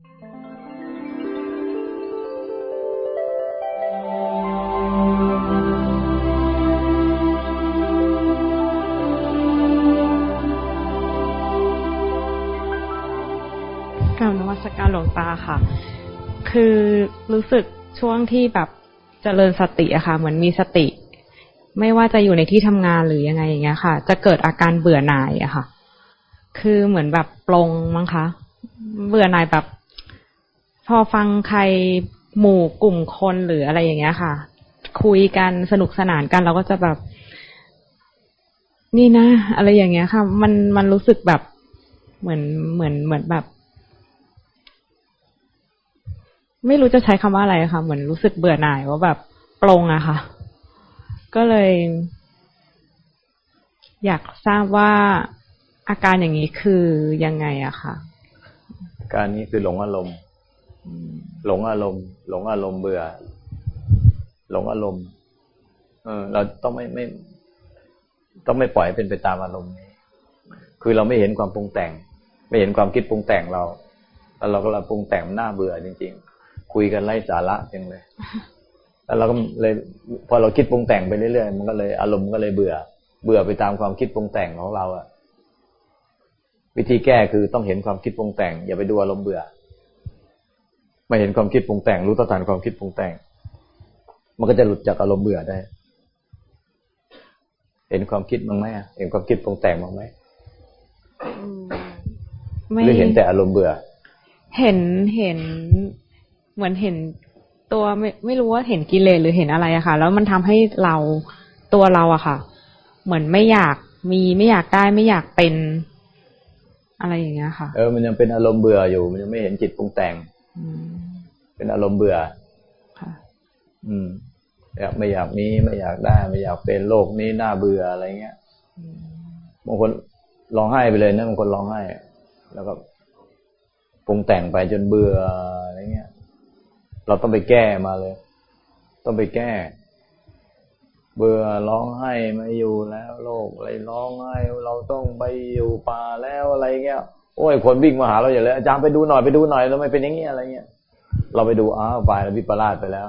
กาวนวัตการหลวงตาค่ะ คือรู้สึกช่วงที่แบบเจริญสติอะค่ะ เหมือนมีสติ ไม่ว่าจะอยู่ในที่ทำงานหรือยังไงอย่างเงี้ยค่ะ จะเกิดอาการเบื่อหน่ายอะค่ะ คือเหมือนแบบปลงมั้งคะ เบื่อหน่ายแบบ พอฟังใครหมู่กลุ่มคนหรืออะไรอย่างเงี้ยค่ะ คุยกันสนุกสนานกันเราก็จะแบบ นี่นะ อะไรอย่างเงี้ยค่ะ มันมันรู้สึกแบบเหมือนเหมือนเหมือนแบบ ไม่รู้จะใช้คำว่าอะไรค่ะ เหมือนรู้สึกเบื่อหน่ายว่าแบบปลงอะค่ะ ก็เลย อยากทราบว่าอาการอย่างนี้คือยังไงอะค่ะการนี้คือหลงอารมณ์ หลงอารมณ์ หลงอารมณ์เบื่อ หลงอารมณ์ เออ เราต้องไม่ไม่ ต้องไม่ปล่อยเป็นไปตามอารมณ์นี้คือเราไม่เห็นความปรุงแต่ง ไม่เห็นความคิดปรุงแต่งเราแล้วเราก็เราปรุงแต่งหน้าเบื่อจริง ๆ คุยกันไร้สาระจังเลยแล้วเราก็เลย พอเราคิดปรุงแต่งไปเรื่อยๆมันก็เลยอารมณ์ก็เลยเบื่อ เบื่อไปตามความคิดปรุงแต่งของเราอะวิธีแก้คือต้องเห็นความคิดปรุงแต่ง อย่าไปดูอารมณ์เบื่อ ไม่เห็นความคิดปรุงแต่ง รู้ต้นทานความคิดปรุงแต่ง มันก็จะหลุดจากอารมณ์เบื่อได้ เห็นความคิดบ้างไหมเห็นความคิดปรุงแต่งบ้างไหมหรือเห็นแต่อารมณ์เบื่อ เห็นเห็นเหมือนเห็นตัวไม่ไม่รู้ว่าเห็นกิเลสหรือเห็นอะไรอะค่ะ แล้วมันทำให้เราตัวเราอะค่ะ เหมือนไม่อยากมีไม่อยากได้ไม่อยากเป็นอะไรอย่างเงี้ยค่ะ เออ มันยังเป็นอารมณ์เบื่ออยู่ มันยังไม่เห็นจิตปรุงแต่ง เป็นอารมณ์เบื่อค่ะอืมอยากไม่อยากมีไม่อยากได้ ไม่อยากเป็นโลกนี้น่าเบื่ออะไรเงี้ยบางคนร้องไห้ไปเลยนะบางคนร้องไห้ แล้วก็ปรุงแต่งไปจนเบื่ออะไรเงี้ย เราต้องไปแก้มาเลย ต้องไปแก้ เบื่อร้องไห้ไม่อยู่แล้ว โลกอะไรร้องไห้เราต้องไปอยู่ป่าแล้วอะไรเงี้ย โอ้ยคนวิ่งมาหาเราอย่างเลยอาจารย์ไปดูหน่อยไปดูหน่อยทำไมเป็นอย่างเงี้ยอะไรเงี้ย เราไปดูอ้าวไปแล้ววิปลาสไปแล้ว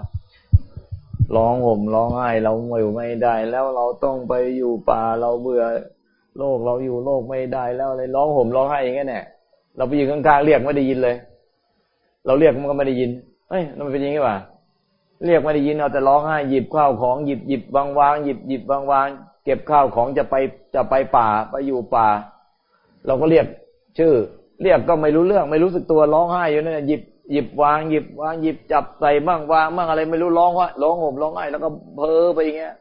ร้องห่มร้องไห้เราอยู่ไม่ได้ แล้วเราต้องไปอยู่ป่าเราเบื่อโลกเราอยู่โลกไม่ได้แล้วอะไรร้องห่มร้องไห้อย่างเงี้ยเนี่ยเราไปยืนข้างๆเรียกไม่ได้ยินเลย เราเรียกมันก็ไม่ได้ยินเฮ้ยมันเป็นยังไงวะเรียกไม่ได้ยินเอาแต่ร้องไห้หยิบข้าวของหยิบหยิบวางวางหยิบหยิบวางวางเก็บข้าวของจะไปจะไปป่าไปอยู่ป่า เราก็เรียก ชื่อ เรียกก็ไม่รู้เรื่อง ไม่รู้สึกตัวร้องไห้อยู่นั่นหยิบหยิบวางหยิบวางหยิบจับใส่บ้างวางบ้างอะไรไม่รู้ร้องว่าร้องห่มร้องไห้แล้วก็เพ้อไปอย่างเงี้ย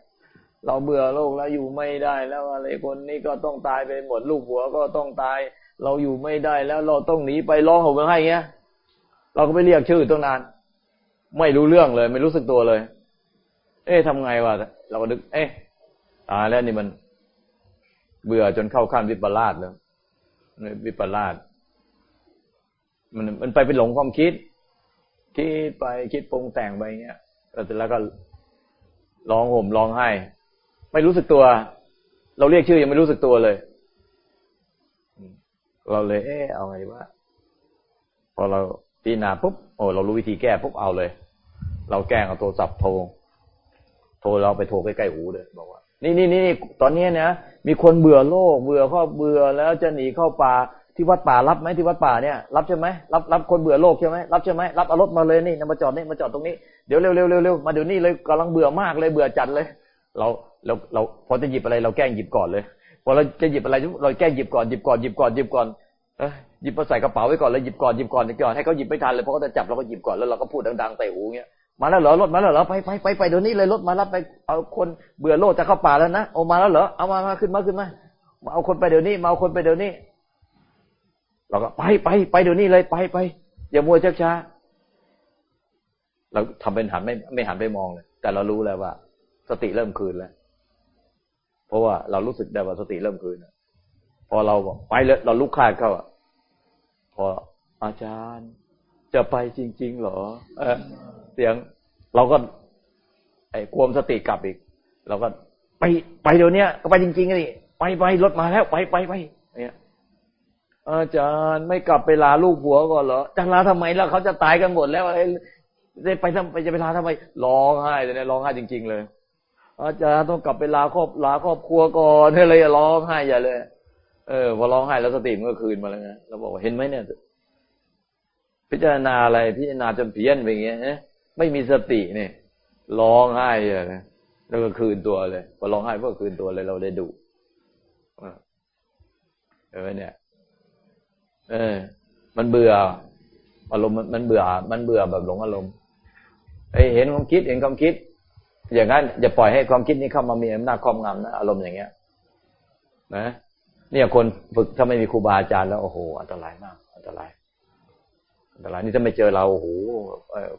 เราเบื่อโลกแล้วอยู่ไม่ได้แล้วอะไรคนนี้ก็ต้องตายไปหมดลูกหัวก็ต้องตาย เราอยู่ไม่ได้แล้วเราต้องหนีไปร้องห่มร้องไห้เงี้ย เราก็ไปเรียกชื่อตั้งนาน ไม่รู้เรื่องเลย ไม่รู้สึกตัวเลย เอ๊ะทำไงวะเราก็นึก เอ๊ะตายแล้วนี่มัน เบื่อจนเข้าขั้นวิปลาสแล้ว วิปลาสมันมันไปเป็นหลงความคิด คิดไปคิดปรุงแต่งไปเงี้ยแล้วก็ร้องห่มร้องไห้ ไม่รู้สึกตัว เราเรียกชื่อยังไม่รู้สึกตัวเลย เราเลย เออเอาไงวะพอเราพิจารณาปุ๊บโอ้เรารู้วิธีแก้ปุ๊บเอาเลย เราแก้เอาโทรศัพท์โทร โทรเราไปโทรใกล้ๆหูเลยบอกว่า นี่นี่นี่ตอนนี้นะมีคนเบื่อโลก เบื่อข้อเบื่อแล้วจะหนีเข้าป่าที่วัดป่ารับไหมที่วัดป่าเนี่ยรับใช่ไหมรับรับคนเบื่อโลกใช่ไหมรับใช่ไหมรับเอารถมาเลยนี่นำมาจอดนี่มาจอดตรงนี้เดี๋ยวเร็วเร็วเร็วเร็วมาเดี๋ยวนี้เลยกำลังเบื่อมากเลยเบื่อจัดเลย เราเราเราพอจะหยิบอะไรเราแกล้งหยิบก่อนเลยพอเราจะหยิบอะไรเราแกล้งหยิบก่อนหยิบก่อนหยิบก่อนหยิบก่อนเอหยิบมาใส่กระเป๋าไว้ก่อนเลยหยิบก่อนหยิบก่อนหยิบก่อนให้เขาหยิบไม่ทันเลยเพราะเขาจะจับเราก็หยิบก่อนแล้วเราก็พูดดังๆใส่หูเงี้ย มาแล้วเหรอรถมาแล้วเหรอไปไปไปไปเดี๋ยวนี้เลยรถมารับไปเอาคนเบื่อโลกจะเข้าป่าแล้วนะโอมาแล้วเหรอเอามามาขึ้นมาขึ้นมามาเอาคนไปเดี๋ยวนี้มาเอาคนไปเดี๋ยวนี้ เราก็ไปไปไปเดี๋ยวนี้เลยไปไปอย่ามัวชักช้าเราทำเป็นหันไม่ไม่หันไปมองเลย แต่เรารู้แล้วว่า สติเริ่มคืนแล้ว เพราะว่าเรารู้สึกได้ว่าสติเริ่มคืนพอเราไปเลยเราลุกคาดเข้าพออาจารย์จะไปจริงๆเหรอ เออ เสียง เราก็ ไอ้ควมสติกลับอีก เราก็ไปไปเดี๋ยวนี้ก็ไปจริงๆนี่ไปไปรถมาแล้วไปไปไปเนี่ยอาจารย์ไม่กลับไปลาลูกผัวก่อนเหรอจะลาทำไมล่ะเขาจะตายกันหมดแล้วได้ไปทำไปจะไปลาทำไมร้องไห้เลยร้องไห้จริง ๆ เลย อาจารย์ต้องกลับไปลาครอบลาครอบครัวก่อนอะไรร้องไห้ใหญ่เลย เออพอร้องไห้แล้วสติมันก็คืนมาแล้วไงเราบอกว่าเห็นไหมเนี่ย พิจารณาอะไรพิจารณาจนเพี้ยนไปอย่างเงี้ย ไม่มีสติเนี่ยร้องไห้เลยแล้วก็คืนตัวเลยพอร้องไห้ก็คืนตัวเลยเราได้ดูเออเนี่ย เออ มันเบื่อ อารมณ์มันเบื่อ มันเบื่อแบบหลงอารมณ์ไอเห็นความคิดเห็นความคิด อย่างนั้นอย่าปล่อยให้ความคิดนี้เข้ามามีอำนาจครอบงำนะอารมณ์อย่างเงี้ย นะเนี่ยคนฝึกถ้าไม่มีครูบาอาจารย์แล้วโอ้โหอันตรายมากอันตราย อันตรายนี่ถ้าไม่เจอเราโอ้โห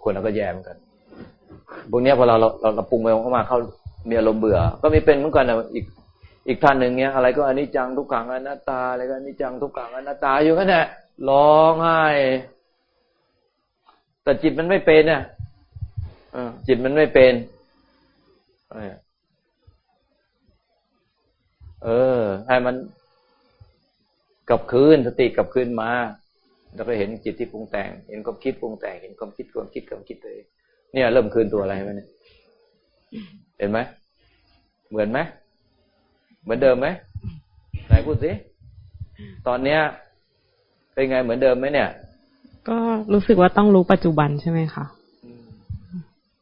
คนเราก็แย่เหมือนกันพวกนี้พอเราเราเราปรุงไปมาเข้ามีอารมณ์เบื่อ ก็มีเป็นเหมือนกันนะอีกอีกท่านหนึ่งเนี้ยอะไรก็อนิจจังทุกขังอนัตตาอะไรก็อนิจจังทุกขังอนัตตาอยู่นั่นแหละร้องไห้แต่จิตมันไม่เป็นเนี่ยจิตมันไม่เป็นเออให้มันกลับคืนสติกลับคืนมา แล้วก็เห็นจิตที่ปรุงแต่ง เห็นความคิดปรุงแต่ง เห็นความคิดความคิดความคิดเลย เนี่ย เริ่มคืนตัวอะไรไหมเนี่ย เห็นไหม เหมือนไหม เหมือนเดิมไหม ไหนพูดสิ ตอนเนี้ย เป็นไงเหมือนเดิมไหมเนี่ย ก็รู้สึกว่าต้องรู้ปัจจุบันใช่ไหมคะ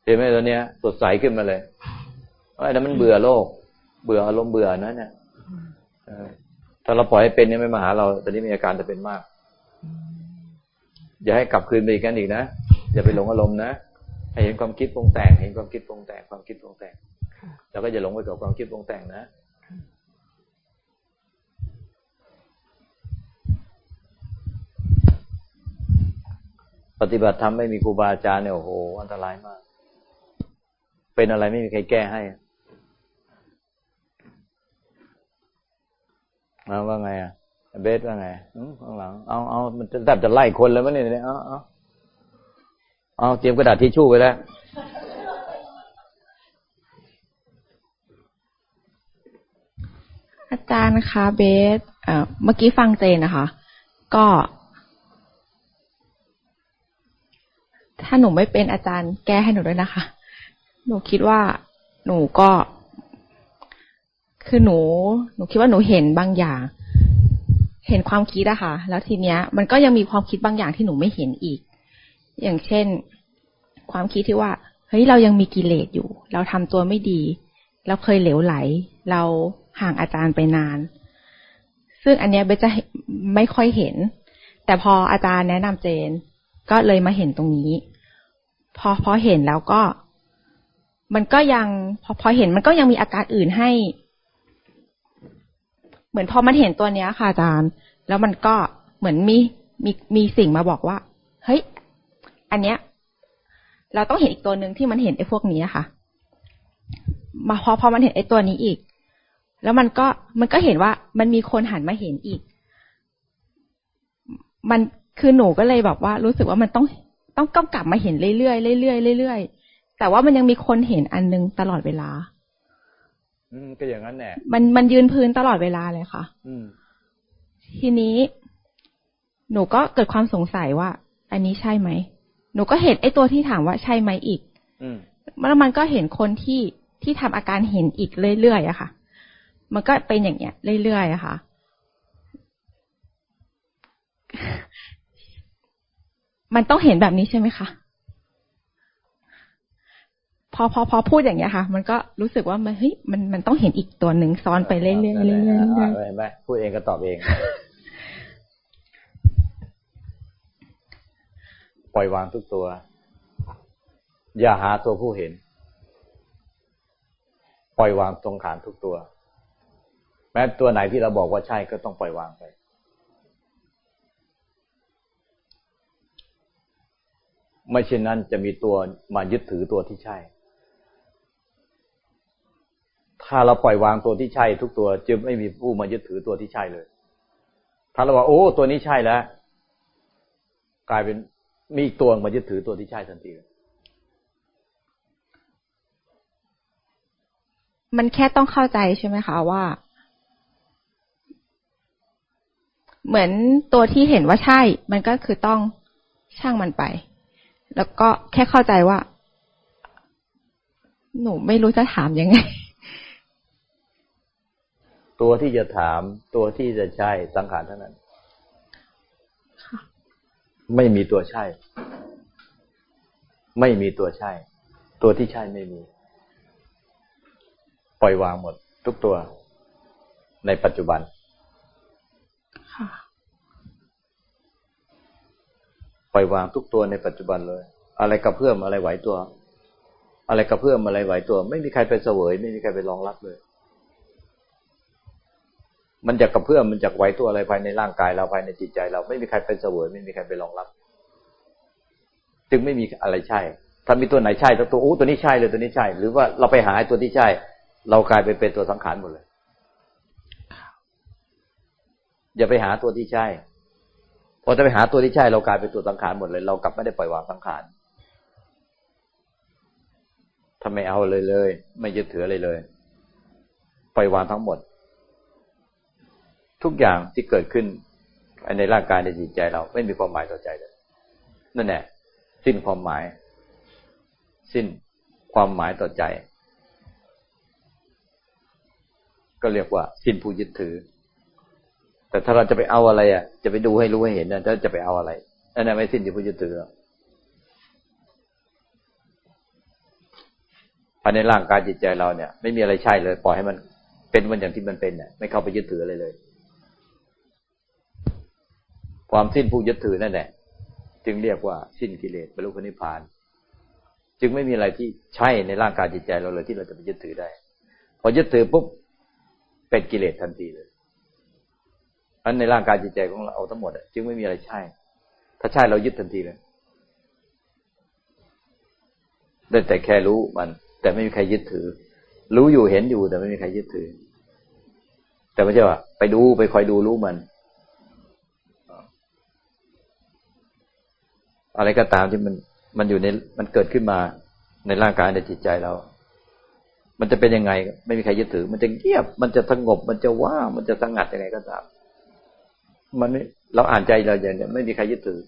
เห็นไหมตอนเนี้ยสดใสขึ้นมาเลยไอ้นั้นมันเบื่อโลก เบื่ออารมณ์เบื่อนั่นเนี่ยถ้าเราปล่อยให้เป็นเนี่ยไม่มาหาเรา ตอนนี้มีอาการจะเป็นมาก อย่าให้กลับคืนไปอีกกันอีกนะอย่าไปหลงอารมณ์นะให้เห็นความคิดปรุงแต่ง เห็นความคิดปรุงแต่งความคิดปรุงแต่งแล้วก็อย่าหลงไปกับความคิดปรุงแต่งนะปฏิบัติธรรมไม่มีครูบาอาจารย์เนี่ยโอ้โหอันตรายมาก เป็นอะไรไม่มีใครแก้ให้เอาว่าไงอะ เบสว่าไงข้างหลัง เอาเอามันจะแบบจะไล่คนแล้วมั้ยเนี่ยเอาเอาเอาเตรียมกระดาษทิชชู่ไว้แล้วอาจารย์คะเบสเมื่อกี้ฟังเจนนะคะ ก็ ถ้าหนูไม่เป็นอาจารย์แก้ให้หนูด้วยนะคะ หนูคิดว่าหนูก็ คือหนู หนูคิดว่าหนูเห็นบางอย่าง เห็นความคิดอะค่ะ แล้วทีเนี้ย มันก็ยังมีความคิดบางอย่างที่หนูไม่เห็นอีก อย่างเช่น ความคิดที่ว่าเฮ้ยเรายังมีกิเลสอยู่ เราทำตัวไม่ดี เราเคยเหลวไหล เราห่างอาจารย์ไปนาน ซึ่งอันเนี้ยเบจะไม่ค่อยเห็น แต่พออาจารย์แนะนำเจน ก็เลยมาเห็นตรงนี้ พอพอเห็นแล้วก็ มันก็ยังพอพอเห็นมันก็ยังมีอาการอื่นให้ เหมือนพอมันเห็นตัวเนี้ยค่ะอาจารย์ แล้วมันก็เหมือนมีมีมีสิ่งมาบอกว่า เฮ้ย อันเนี้ย เราต้องเห็นอีกตัวหนึ่งที่มันเห็นไอ้พวกนี้ค่ะ มาพอพอมันเห็นไอ้ตัวนี้อีก แล้วมันก็มันก็เห็นว่ามันมีคนหันมาเห็นอีก มันคือหนูก็เลยแบบว่า รู้สึกว่ามันต้องต้องก็กลับมาเห็นเรื่อยๆเรื่อยๆเรื่อยๆแต่ว่ามันยังมีคนเห็นอันนึงตลอดเวลา อืมก็อย่างนั้นแหละมันมันยืนพื้นตลอดเวลาเลยค่ะ อืม ทีนี้ หนูก็เกิดความสงสัยว่า อันนี้ใช่ไหม หนูก็เห็นไอ้ตัวที่ถามว่าใช่ไหมอีก อืมแล้วมันก็เห็นคนที่ที่ทำอาการเห็นอีกเรื่อยๆอะค่ะ มันก็เป็นอย่างเงี้ยเรื่อยๆอะค่ะ มันต้องเห็นแบบนี้ใช่ไหมคะพ อพอพอพูดอย่างเงี้ยค่ะ มันก็รู้สึกว่ามันเฮ้ยมันมันต้องเห็นอีกตัวหนึ่งซ้อนไปเรื่อยๆเรื่อยๆเรื่อยๆเห็นไหมพูดเองก็ตอบเอง ปล่อยวางทุกตัว อย่าหาตัวผู้เห็น ปล่อยวางตรงขานทุกตัว แม้ตัวไหนที่เราบอกว่าใช่ก็ต้องปล่อยวางไปไม่เช่นนั้นจะมีตัวมายึดถือตัวที่ใช่ ถ้าเราปล่อยวางตัวที่ใช่ ทุกตัวจะไม่มีผู้มายึดถือตัวที่ใช่เลย ถ้าเราว่าโอ้ตัวนี้ใช่แล้ว กลายเป็นมีอีกตัวมายึดถือตัวที่ใช่ทันทีมันแค่ต้องเข้าใจใช่ไหมคะว่า เหมือนตัวที่เห็นว่าใช่ มันก็คือต้องช่างมันไป แล้วก็แค่เข้าใจว่า หนูไม่รู้จะถามยังไง ตัวที่จะถามตัวที่จะใช่สังขารเท่านั้นไม่มีตัวใช่ ไม่มีตัวใช่ ตัวที่ใช่ไม่มี ปล่อยวางหมด ทุกตัวในปัจจุบันปล่อยวางทุกตัวในปัจจุบันเลย อะไรกระเพื่อมอะไรไหวตัว อะไรกระเพื่อมอะไรไหวตัว ไม่มีใครไปเสวย ไม่มีใครไปรองรับเลย มันจะกระเพื่อมมันจะไหวตัวอะไรภายในร่างกายเราภายในจิตใจเราไม่มีใครไปเสวยไม่มีใครไปรองรับ จึงไม่มีอะไรใช่ ถ้ามีตัวไหนใช่ตัวตัวโอ้ตัวนี้ใช่เลยตัวนี้ใช่ หรือว่าเราไปหาตัวที่ใช่ เรากลายไปเป็นตัวสังขารหมดเลย อย่าไปหาตัวที่ใช่พอจะไปหาตัวที่ใช่เรากลายเป็นตัวสังขารหมดเลย เรากลับไม่ได้ปล่อยวางสังขารทำไมเอาเลยเลย ไม่ยึดถืออะไรเลย ปล่อยวางทั้งหมด ทุกอย่างที่เกิดขึ้นในร่างกายในจิตใจเราไม่มีความหมายต่อใจเลยนั่นแหละสิ้นความหมาย สิ้นความหมายต่อใจ ก็เรียกว่า สิ้นผู้ยึดถือ แต่ถ้าเราจะไปเอาอะไรอะ จะไปดูให้รู้ให้เห็นนะถ้าจะไปเอาอะไรนั่นไม่สิ้นที่พุทธถือภายในร่างกายจิตใจเราเนี่ย ไม่มีอะไรใช่เลย ปล่อยให้มันเป็นมันอย่างที่มันเป็นเนี่ยไม่เข้าไปยึดถืออะไรเลย ความสิ้นผู้ยึดถือนั่นแหละ จึงเรียกว่าสิ้นกิเลสบรรลุพระนิพพาน จึงไม่มีอะไรที่ใช่ในร่างกายจิตใจเราเลยที่เราจะไปยึดถือได้ พอยึดถือปุ๊บเป็นกิเลสทันทีเลยอันในร่างกายจิตใจของเราเอาทั้งหมดจึงไม่มีอะไรใช่ ถ้าใช่เรายึดทันทีเลยได้แต่แค่รู้มัน แต่ไม่มีใครยึดถือ รู้อยู่เห็นอยู่แต่ไม่มีใครยึดถือ แต่ไม่ใช่ว่าไปดูไปคอยดูรู้มัน อะไรก็ตามที่มันมันอยู่ในมันเกิดขึ้นมาในร่างกายในจิตใจเรา มันจะเป็นยังไง ไม่มีใครยึดถือ มันจะเงียบ มันจะสงบ มันจะว่างมันจะสงัดยังไงก็ตาม มันเราอ่านใจเราอย่างเนี้ยไม่มีใครยึดถือ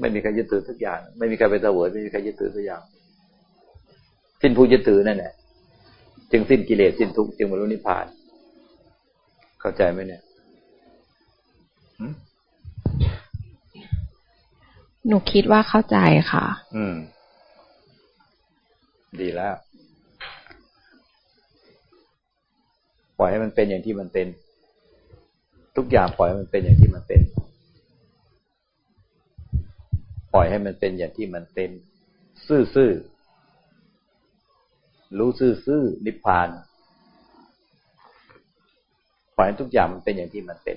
ไม่มีใครยึดถือทุกอย่าง ไม่มีใครไปเสวยไม่มีใครยึดถือทุกอย่าง สิ้นผู้ยึดถือนั่นแหละจึงสิ้นกิเลสสิ้นทุกข์จึงบรรลุนิพพาน เข้าใจไหมเนี่ย หนูคิดว่าเข้าใจค่ะ อืม ดีแล้ว ปล่อยให้มันเป็นอย่างที่มันเป็น ทุกอย่างปล่อยให้มันเป็นอย่างที่มันเป็น ปล่อยให้มันเป็นอย่างที่มันเป็น ซื่อๆ รู้ซื่อๆ นิพพาน ปล่อยให้ทุกอย่างมันเป็นอย่างที่มันเป็น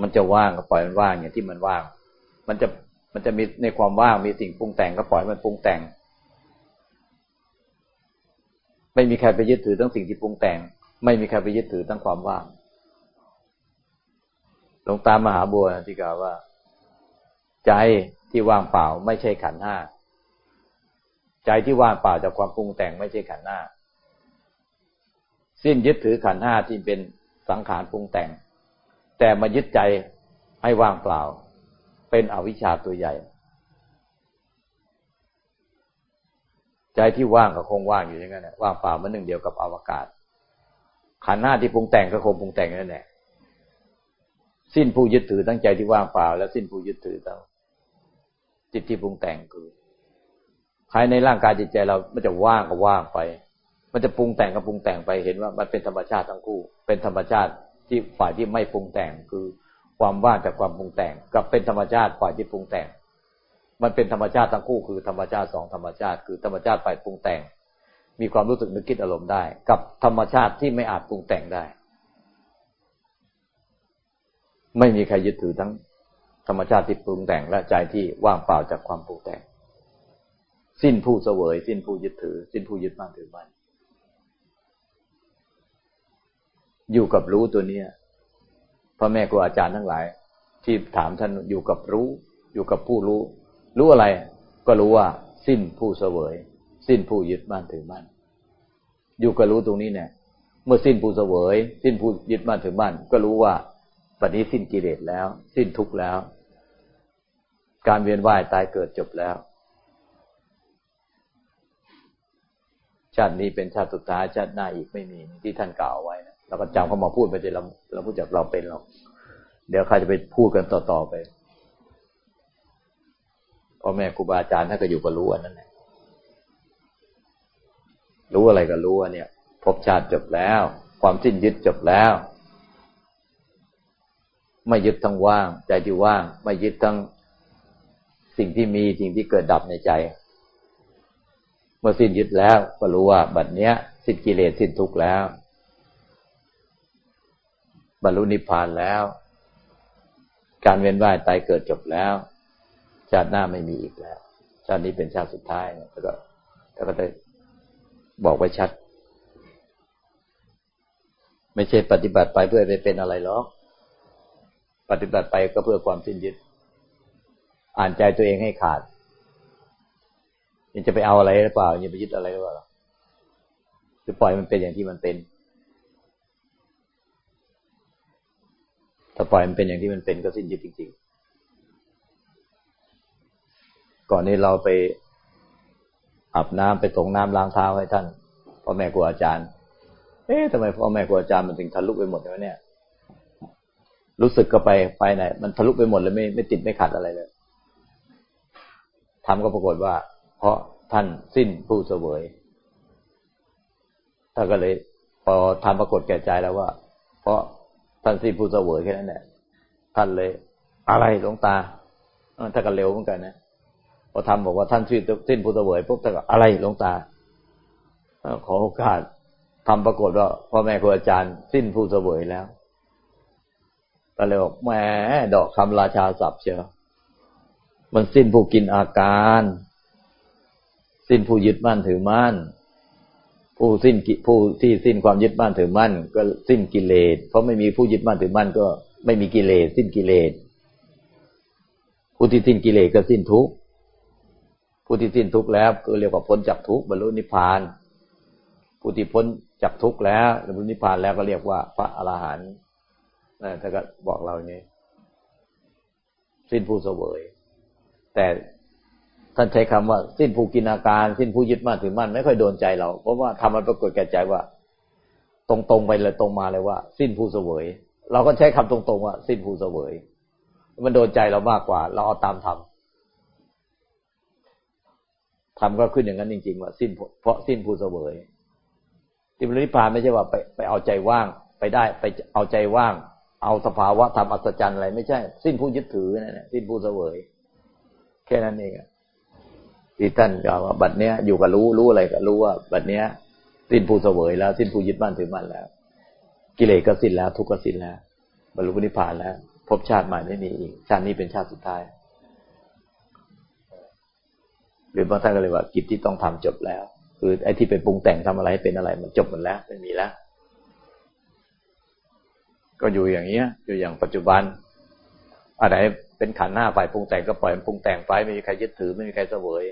มันจะว่างก็ปล่อยมันว่างอย่างที่มันว่าง มันจะมันจะมีในความว่างมีสิ่งปรุงแต่งก็ปล่อยมันปรุงแต่ง ไม่มีใครไปยึดถือทั้งสิ่งที่ปรุงแต่ง ไม่มีใครไปยึดถือตั้งความว่างหลวงตามหาบัวที่กล่าวว่า ใจที่ว่างเปล่า ไม่ใช่ขันห้าใจที่ว่างเปล่าจากความปรุงแต่งไม่ใช่ขันห้าสิ้นยึดถือขันห้าที่เป็นสังขารปรุงแต่ง แต่มายึดใจให้ว่างเปล่า เป็นอวิชชาตัวใหญ่ ใจที่ว่างก็คงว่างอยู่อย่างนั้นว่างเปล่ามันหนึ่งเดียวกับอวกาศขันห้าที่ปรุงแต่งก็คงปรุงแต่งนั่นแหละสิ้นผู้ยึดถือตั้งใจที่ว่างเปล่า แล้วสิ้นผู้ยึดถือตั้งจิตที่ปรุงแต่งคือภายในร่างกายจิตใจเรามันจะว่างก็ว่างไป มันจะปรุงแต่งก็ปรุงแต่งไปเห็นว่ามันเป็นธรรมชาติทั้งคู่ เป็นธรรมชาติ ที่ฝ่ายที่ไม่ปรุงแต่งคือความว่างจากความปรุงแต่ง กับเป็นธรรมชาติฝ่ายที่ปรุงแต่ง มันเป็นธรรมชาติทั้งคู่คือธรรมชาติสองธรรมชาติคือธรรมชาติฝ่ายปรุงแต่ง มีความรู้สึกนึกคิดอารมณ์ได้ กับธรรมชาติที่ไม่อาจปรุงแต่งได้ ไม่มีใครยึดถือทั้งธรรมชาติที่ปรุงแต่งและใจที่ว่างเปล่าจากความปรุงแต่ง สิ้นผู้เสวย สิ้นผู้ยึดถือ สิ้นผู้ยึดมั่นถือมั่น อยู่กับรู้ตัวเนี้ยพ่อแม่ครูอาจารย์ทั้งหลาย ที่ถามท่านอยู่กับรู้ อยู่กับผู้รู้ รู้อะไร ก็รู้ว่า สิ้นผู้เสวย สิ้นผู้ยึดมั่นถือมั่นอยู่กับรู้ตรงนี้เนี่ย เมื่อสิ้นผู้เสวย สิ้นผู้ยึดมั่นถือมั่นก็รู้ว่าปัจนี้สิ้นกิเลสแล้ว สิ้นทุกข์แล้ว การเวียนว่ายตายเกิดจบแล้ว ชาตินี้เป็นชาติสุดท้ายชาติหน้าอีกไม่มีที่ท่านกล่าวไว้นะ เราก็จำเขามาพูดไปเดี๋ยเราเราพูดจากเราเป็นหรอกเดี๋ยวใครจะไปพูดกันต่อๆไปพ่อแม่ครูบาอาจารย์ท่านก็อยู่กับรู้อันนั้นแหละรู้อะไรก็รู้เนี่ยภพชาติจบแล้ว ความสิ้นยึดจบแล้ว ไม่ยึดทั้งว่าง ใจที่ว่าง ไม่ยึดทั้งสิ่งที่มีสิ่งที่เกิดดับในใจ เมื่อสิ้นยึดแล้ว ก็รู้ว่าบัดเนี้ย สิ้นกิเลสสิ้นทุกข์แล้ว บรรลุนิพพานแล้ว การเวียนว่ายตายเกิดจบแล้ว ชาติหน้าไม่มีอีกแล้ว ชาตินี้เป็นชาติสุดท้ายแล้วก็แล้วก็ได้บอกไว้ชัด ไม่ใช่ปฏิบัติไปเพื่อไปเป็นอะไรหรอก ปฏิบัติไปก็เพื่อความสิ้นยึด อ่านใจตัวเองให้ขาดยังจะไปเอาอะไรหรือเปล่ายังไปยึดอะไรหรือเปล่าหรือปล่อยมันเป็นอย่างที่มันเป็น ถ้าปล่อยมันเป็นอย่างที่มันเป็นก็สิ้นยึดจริงๆ ก่อนนี้เราไปอาบน้ำไปตรงน้ำล้างเท้าให้ท่านพ่อแม่ครูอาจารย์ เอ๊ะทำไมพ่อแม่ครูอาจารย์มันถึงทะลุไปหมดเลยวะเนี่ย รู้สึกก็ไปไปไหน มันทะลุไปหมดเลยไม่ไม่ติดไม่ขัดอะไรเลยทำก็ปรากฏว่า เพราะท่านสิ้นผู้เสวยท่านก็เลยพอทำปรากฏแก่ใจแล้วว่า เพราะ ท่านสิ้นผู้เสวยแค่นั้นแหละท่านเลย อะไรหลวงตาท่านก็เร็วเหมือนกันนะพอทำบอกว่าท่านสิ้นสิ้นผู้เสวยปุ๊บท่านก็อะไรหลวงตาขอโอกาสทำปรากฏว่าพ่อแม่ครูอาจารย์ สิ้นผู้เสวยแล้วก็เลยบอกแหมดอกคำราชาศัพท์เชียวมันสิ้นผู้กินอาการ สิ้นผู้ยึดมั่นถือมั่น ผู้สิ้นผู้ที่สิ้นความยึดมั่นถือมั่น ก็สิ้นกิเลส เพราะไม่มีผู้ยึดมั่นถือมั่น ก็ไม่มีกิเลส สิ้นกิเลส ผู้ที่สิ้นกิเลสก็สิ้นทุกข์ผู้ที่สิ้นทุกข์แล้วก็เรียกว่าพ้นจากทุกข์บรรลุนิพพาน ผู้ที่พ้นจากทุกข์แล้วบรรลุนิพพานแล้วก็เรียกว่าพระอรหันต์นะท่านก็บอกเราอย่างนี้ สิ้นผู้เสวย แต่ ท่านใช้คำว่า สิ้นผู้กินอาการ สิ้นผู้ยึดมั่นถือมั่นไม่ค่อยโดนใจเรา เพราะว่าทำมันปรากฏแก่ใจว่า ตรงๆไปเลยตรงมาเลยว่า สิ้นผู้เสวย เราก็ใช้คำตรงๆว่า สิ้นผู้เสวย มันโดนใจเรามากกว่า เราเอาตามทำทำก็ขึ้นอย่างนั้นจริง ๆ ว่า สิ้นเพราะสิ้นผู้เสวยที่บริพานไม่ใช่ว่าไปไปเอาใจว่าง ไปได้ไปเอาใจว่าง เอาสภาวะทำอัศจรรย์อะไรไม่ใช่ สิ้นผู้ยึดถือนั่นแหละสิ้นผู้เสวย แค่นั้นเอง ที่ท่านกล่าวว่าบัดเนี้ยอยู่กับรู้รู้อะไรก็รู้ว่า บัดเนี้ยสิ้นผู้เสวยแล้ว สิ้นผู้ยึดมั่นถือมั่นแล้ว กิเลสก็สิ้นแล้วทุกข์ก็สิ้นแล้วบรรลุนิพพานแล้วพบชาติใหม่ไม่มีอีก ชาตินี้เป็นชาติสุดท้ายรือบางท่านก็เลยว่า กิจที่ต้องทำจบแล้ว คือไอ้ที่ไปปรุงแต่งทำอะไรเป็นอะไร มันจบหมดแล้วไม่มีแล้ว ก็อยู่อย่างเนี้ย อยู่อย่างปัจจุบันอะไรเป็นขันหน้าฝ่ายปรุงแต่งก็ปล่อยมันปรุงแต่งไปไม่มีใครยึดถือไม่มีใครเสวย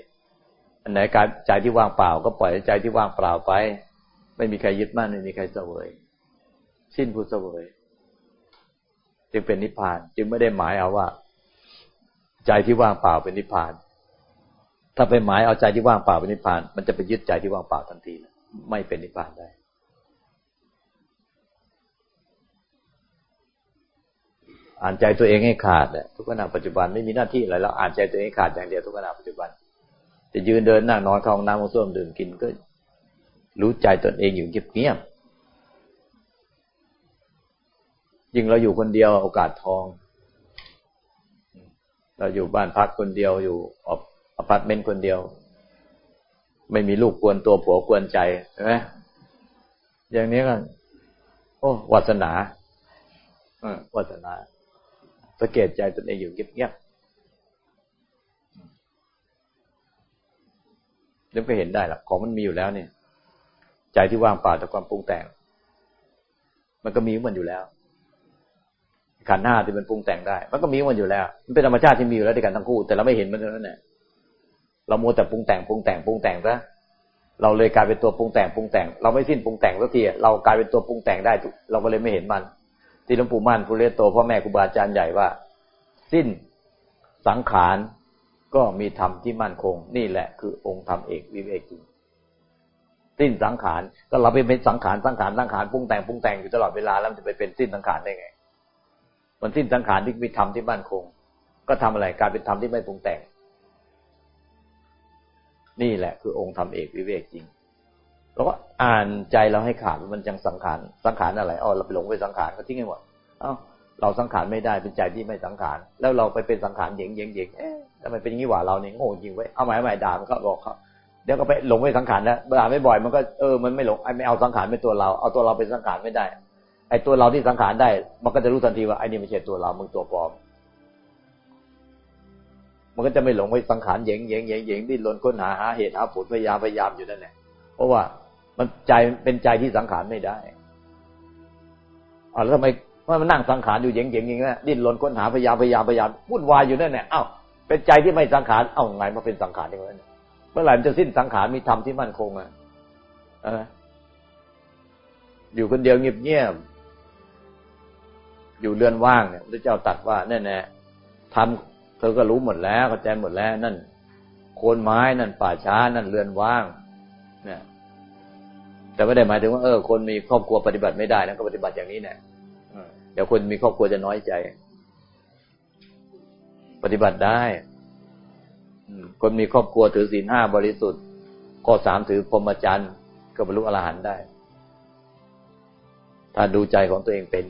อันไหนการใจที่ว่างเปล่า ก็ปล่อยใจที่ว่างเปล่าไป ไม่มีใครยึดมั่นไม่มีใครเสวย สิ้นผู้เสวย จึงเป็นนิพพาน จึงไม่ได้หมายเอาว่า ใจที่ว่างเปล่าเป็นนิพพาน ถ้าไปหมายเอาใจที่ว่างเปล่าเป็นนิพพาน มันจะไปยึดใจที่ว่างเปล่าทันทีไม่เป็นนิพพานได้อ่านใจตัวเองให้ขาดเนี่ยทุกขณะปัจจุบันไม่มีหน้าที่อะไรแล้วอ่านใจตัวเองขาดอย่างเดียวทุกขณะปัจจุบัน จะยืนเดินนั่งนอนเข้าห้องน้ำห้องส้วมดื่มกินก็ รู้ใจตนเองอยู่เงียบๆยิ่งเราอยู่คนเดียวโอกาสทอง เราอยู่บ้านพักคนเดียวอยู่อพาร์ตเมนต์คนเดียว ไม่มีลูกกวนตัวผัวกวนใจใช่ไหมอย่างนี้ก็โอ้วาสนาอวาสนาสังเกตใจตนเองอยู่เงียบๆ แล้วก็เห็นได้ละของมันมีอยู่แล้วเนี่ย ใจที่ว่างเปล่าจากความปรุงแต่ง มันก็มีมันอยู่แล้วขันห้าที่มันปรุงแต่งได้ มันก็มีมันอยู่แล้ว มันเป็นธรรมชาติที่มีอยู่แล้วด้วยกันทั้งคู่ แต่เราไม่เห็นมันเท่านั้นแหละเราโมแต่ปรุงแต่งปรุงแต่งปรุงแต่งซะเราเลยกลายเป็นตัวปรุงแต่งปรุงแต่ง เราไม่สิ้นปรุงแต่งสักทีเรากลายเป็นตัวปรุงแต่งได้ เราก็เลยไม่เห็นมัน ที่หลวงปู่มั่นผู้เรียโตพ่อแม่ครูบาอาจารย์ใหญ่ว่า สิ้นสังขาร ก็มีธรรมที่มั่นคง นี่แหละคือองค์ธรรมเอกวิเวกจริงสิ้นสังขารก็เราไปเป็นสังขารสังขารสังขารปรุงแต่งปรุงแต่งอยู่ตลอดเวลาแล้วมันจะไปเป็นสิ้นสังขารได้ไง มันสิ้นสังขารที่มีธรรมที่มั่นคง ก็ทำอะไรการเป็นธรรมที่ไม่ปรุงแต่ง นี่แหละ คือองค์ธรรมเอกวิเวกจริงเราก็อ่านใจเราให้ขาดมันจังสังขารสังขารอะไรอ๋อเราไปหลงไปสังขารก็ทิ้งให้หมดเอ้า เราสังขารไม่ได้เป็นใจที่ไม่สังขาร แล้วเราไปเป็นสังขารเหย่งเหย่งเหย่งเอ๊ะทำไมเป็นอย่างนี้หวะเราเนี่ยโง่จริงไว้เอาหมายหมายด่ามันก็บอกเขาเดี๋ยวก็ไปหลงไปสังขารแล้วด่าไม่บ่อยมันก็เออมันไม่หลงไอ้ไม่เอาสังขารเป็นตัวเราเอาตัวเราเป็นสังขารไม่ได้ ไอ้ตัวเราที่สังขารได้ มันก็จะรู้ทันทีว่าไอ้นี่ไม่ใช่ตัวเรามึงตัวปลอม มันก็จะไม่หลงไปสังขารเหย่งเหย่งเหย่งเหย่งดิ้นรนค้นหาหาเหตุหาผลพยายามพยายามอยู่นั่นแหละเพราะว่ามันใจเป็นใจที่สังขารไม่ได้อ๋อแล้วทำไม ว่ามันนั่งสังขารอยู่เย่งเยงอย่างนี้ดิ้นรนค้นหาพยายามพยายามพยายามวุ่นวายอยู่นั่นแหละอ้าวเป็นใจที่ไม่สังขารเอ้าไงมาเป็นสังขารอย่างนั้นเมื่อไหร่มันจะสิ้นสังขารมีธรรมที่มั่นคงอะเอออยู่คนเดียวเงียบเงียบอยู่เรือนว่างเนี่ยพระเจ้าตัดว่าแน่แน่ทำเธอก็รู้หมดแล้วเข้าใจหมดแล้ว นั่น โคนไม้นั่นป่าช้านั่นเรือนว่างเนี่ยแต่ไม่ได้หมายถึงว่าเออคนมีครอบครัวปฏิบัติไม่ได้นะก็ปฏิบัติอย่างนี้เนี่ย เดี๋ยวคนมีครอบครัวจะน้อยใจ ปฏิบัติได้คนมีครอบครัวถือศีลห้าบริสุทธิ์ ข้อสามถือพรหมจรรย์ ก็บรรลุอรหันต์ได้ ถ้าดูใจของตัวเองเป็น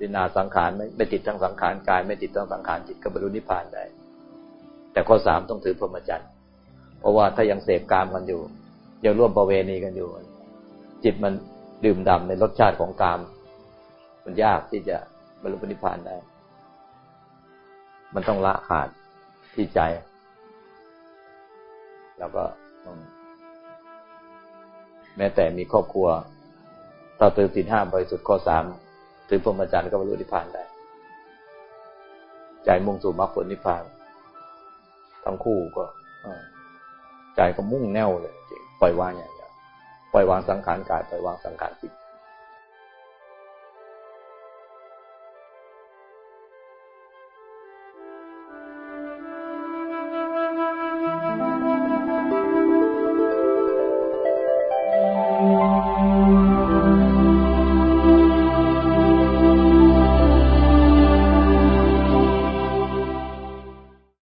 ดินาสังขารไม่ไม่ติดทั้งสังขารกาย ไม่ติดทั้งสังขารจิตก็บรรลุนิพพานได้ แต่ข้อสามต้องถือพรหมจรรย์เพราะว่าถ้ายังเสพกามกันอยู่ยังร่วมประเวณีกันอยู่ จิตมันดื่มด่าในรสชาติของกาม มันยากที่จะบรรลุนิพพานได้ มันต้องละขาดที่ใจ แล้วก็แม้แต่มีครอบครัว ถ้าตือสินห้าบริสุทธิ์ข้อสามถึงพรหมจรรย์ก็บรรลุนิพพานได้ ใจมุ่งสู่มรรคผลนิพพานทั้งคู่ก็ใจก็มุ่งแน่วเลย ปล่อยวางอย่างเดียวปล่อยวางสังขารกาย ปล่อยวางสังขารจิต